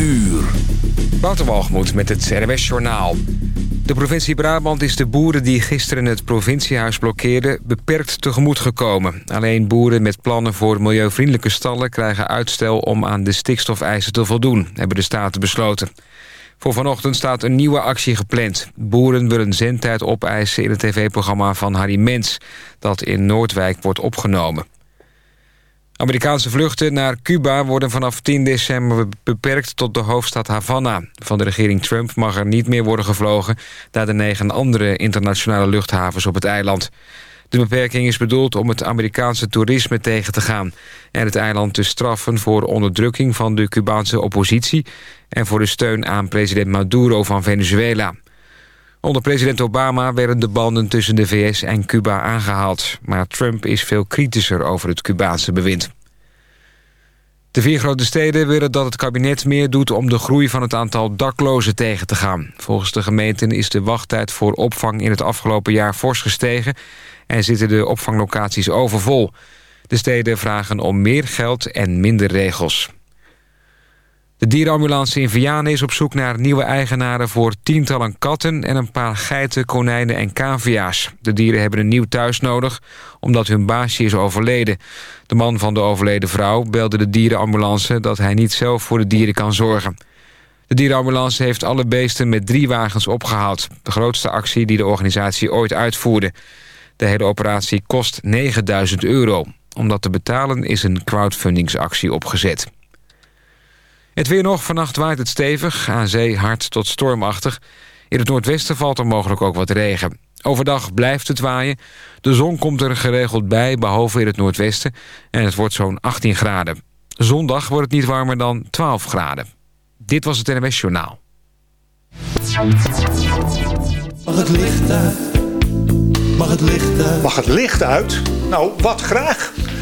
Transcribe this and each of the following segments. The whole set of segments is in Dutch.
uur. Walgemoed met het RWS Journaal. De provincie Brabant is de boeren die gisteren het provinciehuis blokkeerden... beperkt tegemoet gekomen. Alleen boeren met plannen voor milieuvriendelijke stallen... krijgen uitstel om aan de stikstofeisen te voldoen, hebben de Staten besloten. Voor vanochtend staat een nieuwe actie gepland. Boeren willen zendtijd opeisen in het tv-programma van Harry Mens... dat in Noordwijk wordt opgenomen. Amerikaanse vluchten naar Cuba worden vanaf 10 december beperkt tot de hoofdstad Havana. Van de regering Trump mag er niet meer worden gevlogen... naar de negen andere internationale luchthavens op het eiland. De beperking is bedoeld om het Amerikaanse toerisme tegen te gaan... en het eiland te straffen voor onderdrukking van de Cubaanse oppositie... en voor de steun aan president Maduro van Venezuela. Onder president Obama werden de banden tussen de VS en Cuba aangehaald. Maar Trump is veel kritischer over het Cubaanse bewind. De vier grote steden willen dat het kabinet meer doet om de groei van het aantal daklozen tegen te gaan. Volgens de gemeenten is de wachttijd voor opvang in het afgelopen jaar fors gestegen en zitten de opvanglocaties overvol. De steden vragen om meer geld en minder regels. De dierenambulance in Vianen is op zoek naar nieuwe eigenaren... voor tientallen katten en een paar geiten, konijnen en cavia's. De dieren hebben een nieuw thuis nodig, omdat hun baasje is overleden. De man van de overleden vrouw belde de dierenambulance... dat hij niet zelf voor de dieren kan zorgen. De dierenambulance heeft alle beesten met drie wagens opgehaald. De grootste actie die de organisatie ooit uitvoerde. De hele operatie kost 9000 euro. Om dat te betalen is een crowdfundingsactie opgezet. Het weer nog. Vannacht waait het stevig. Aan zee hard tot stormachtig. In het noordwesten valt er mogelijk ook wat regen. Overdag blijft het waaien. De zon komt er geregeld bij, behalve in het noordwesten. En het wordt zo'n 18 graden. Zondag wordt het niet warmer dan 12 graden. Dit was het NMS Journaal. Mag het licht uit? Mag het licht uit? Mag het licht uit? Nou, wat graag.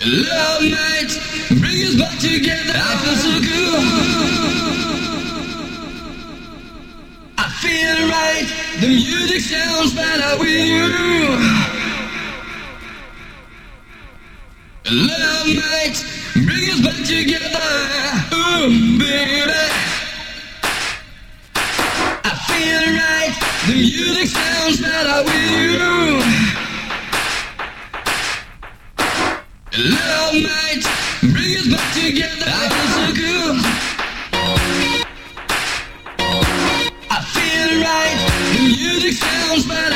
Love bring us back together. I feel so good. I feel right. The music sounds better with you. Love bring us back together. Ooh, baby. I feel right. The music sounds better with you. Space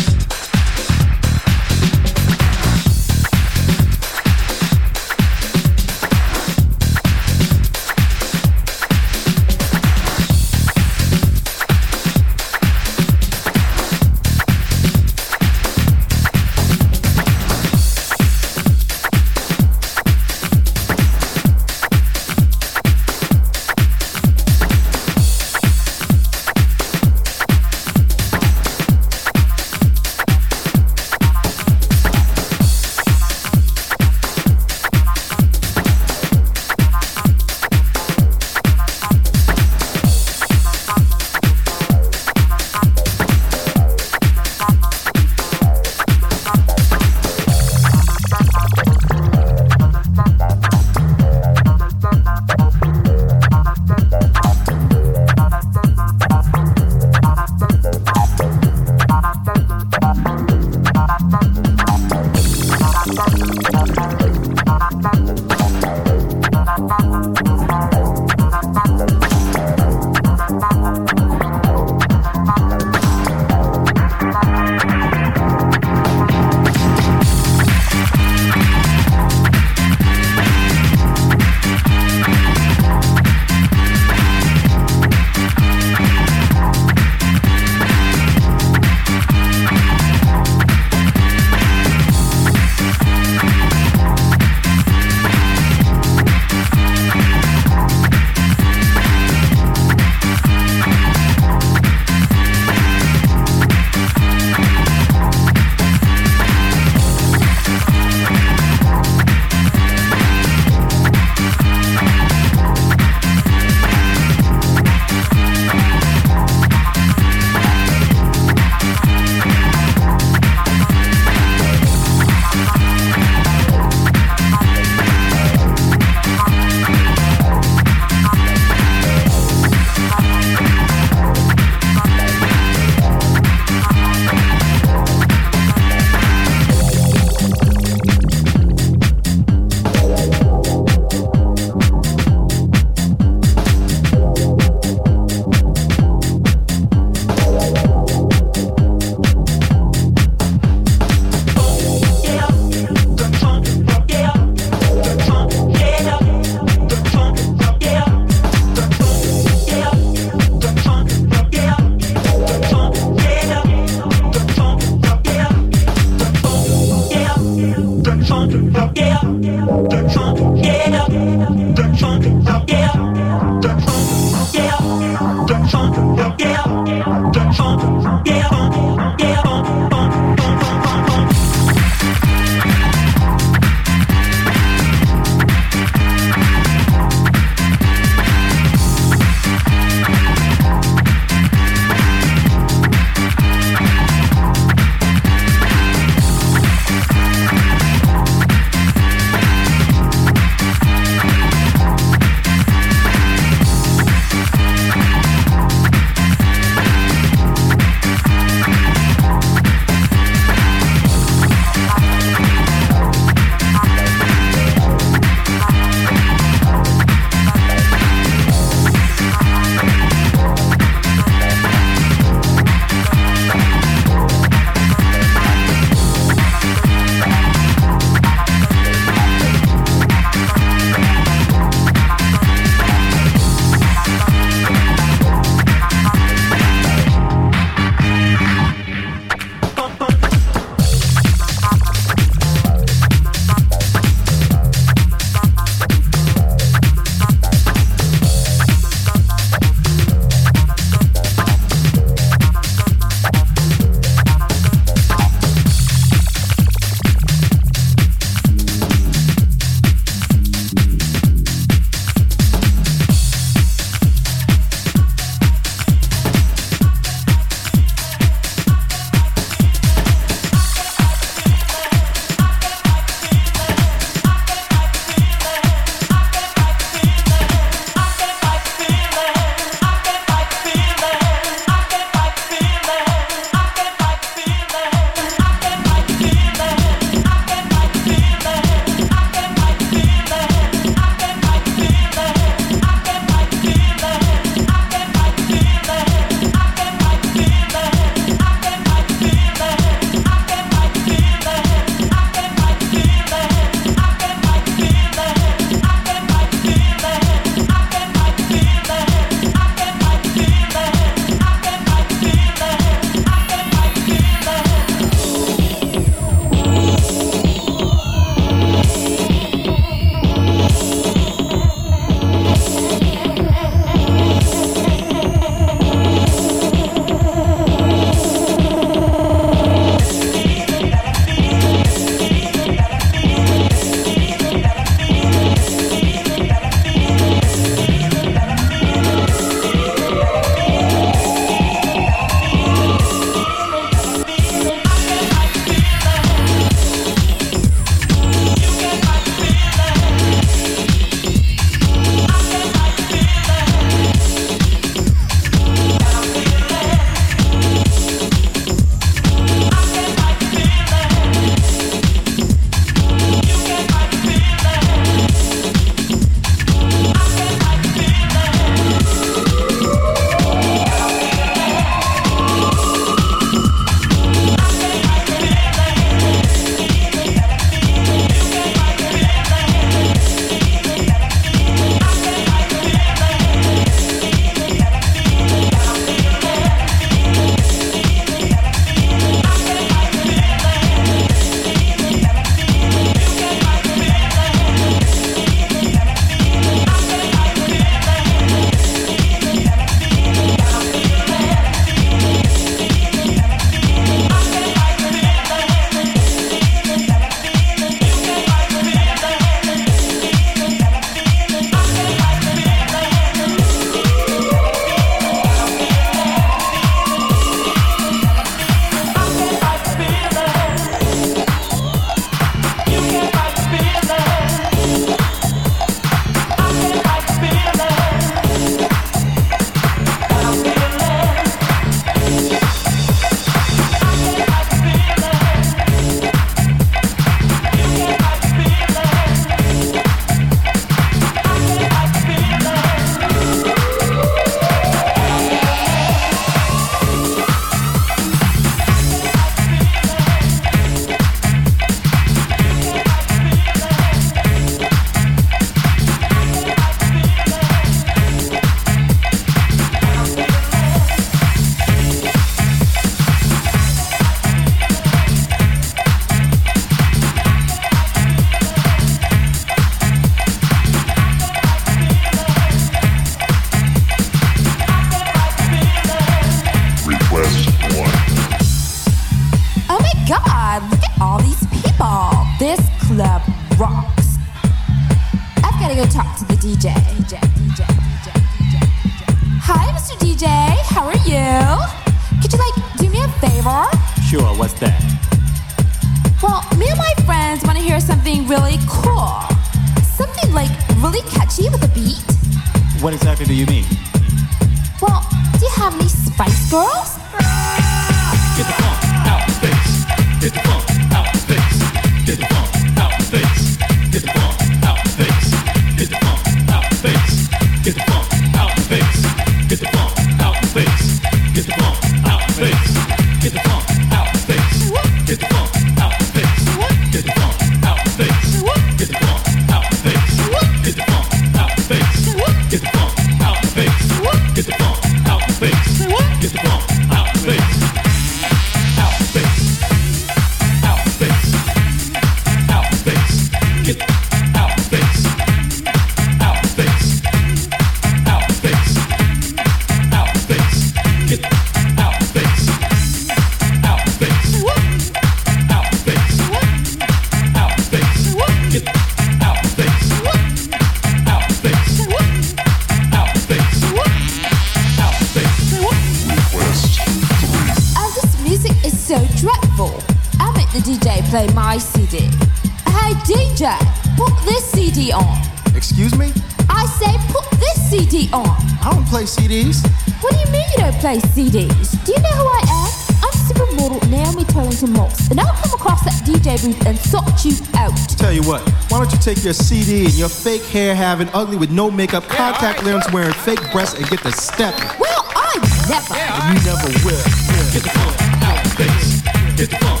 your CD and your fake hair having ugly with no makeup, yeah, contact right, wearing fake breasts, and get the step. Well, I never. Yeah, and you never will. Get the funk out. Get the funk.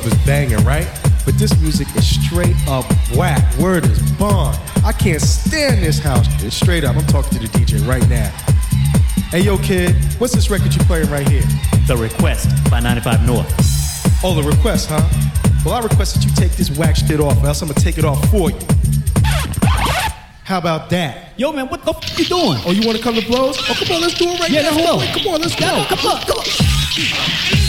stuff is banging, right? But this music is straight up whack. Word is bond. I can't stand this house. It's straight up. I'm talking to the DJ right now. Hey, yo, kid, what's this record you playing right here? The Request by 95 North. Oh, The Request, huh? Well, I request that you take this whack shit off, or else I'm gonna take it off for you. How about that? Yo, man, what the f you doing? Oh, you wanna come to blows? Oh, come on, let's do it right yeah, now. Yeah, let's. Come on, let's go. Come on, come on.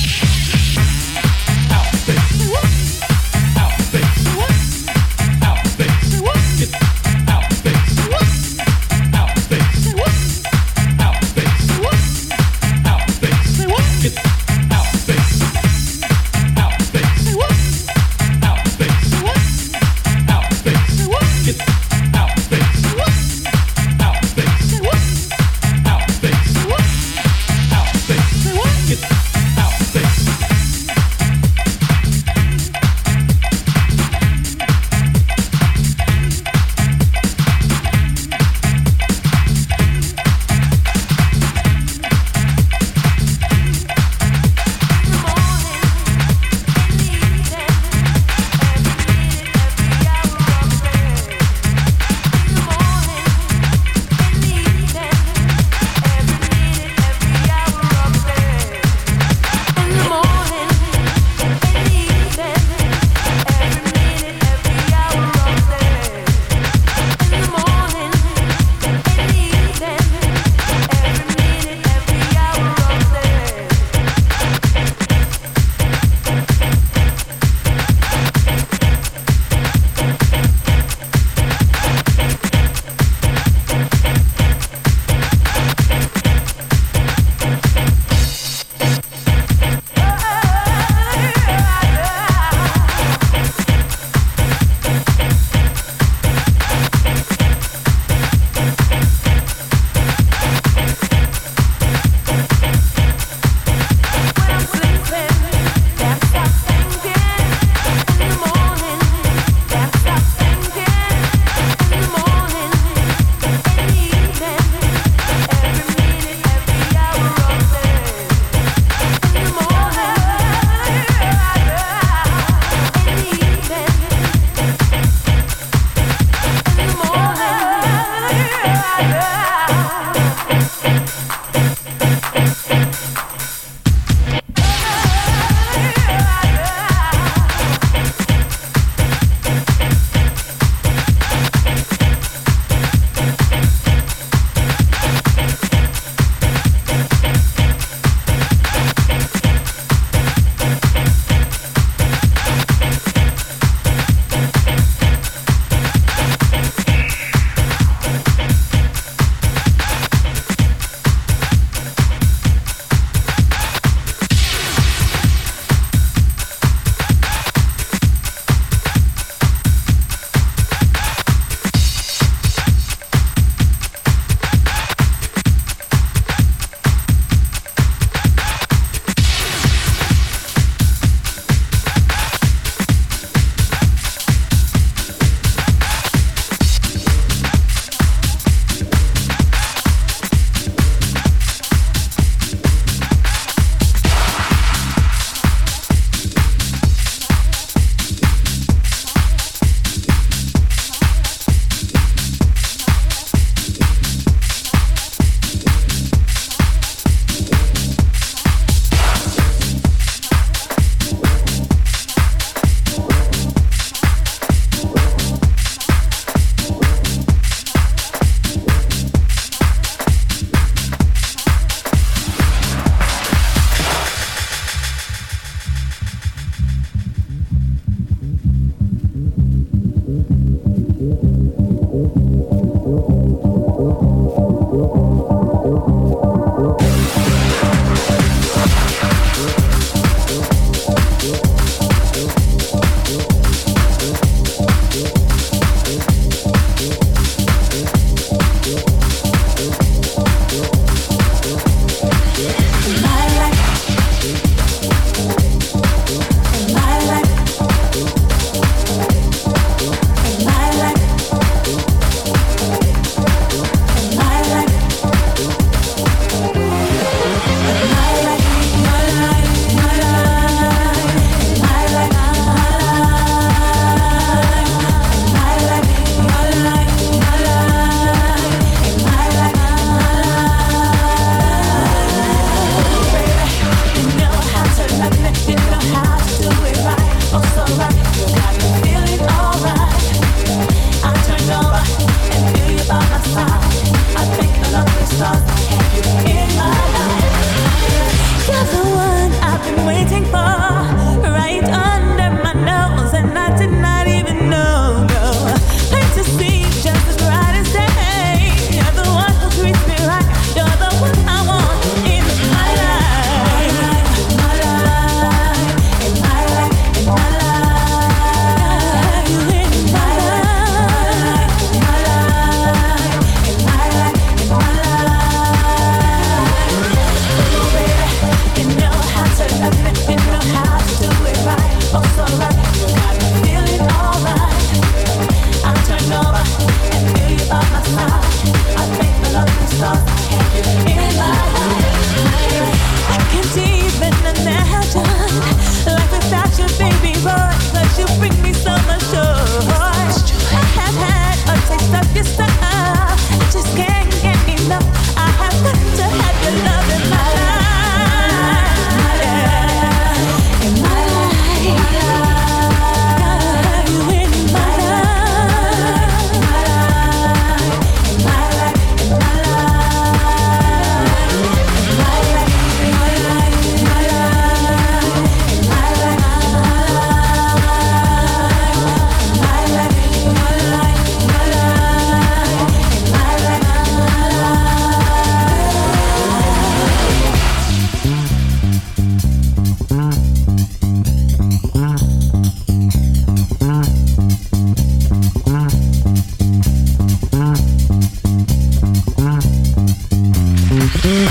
Thank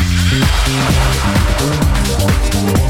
you.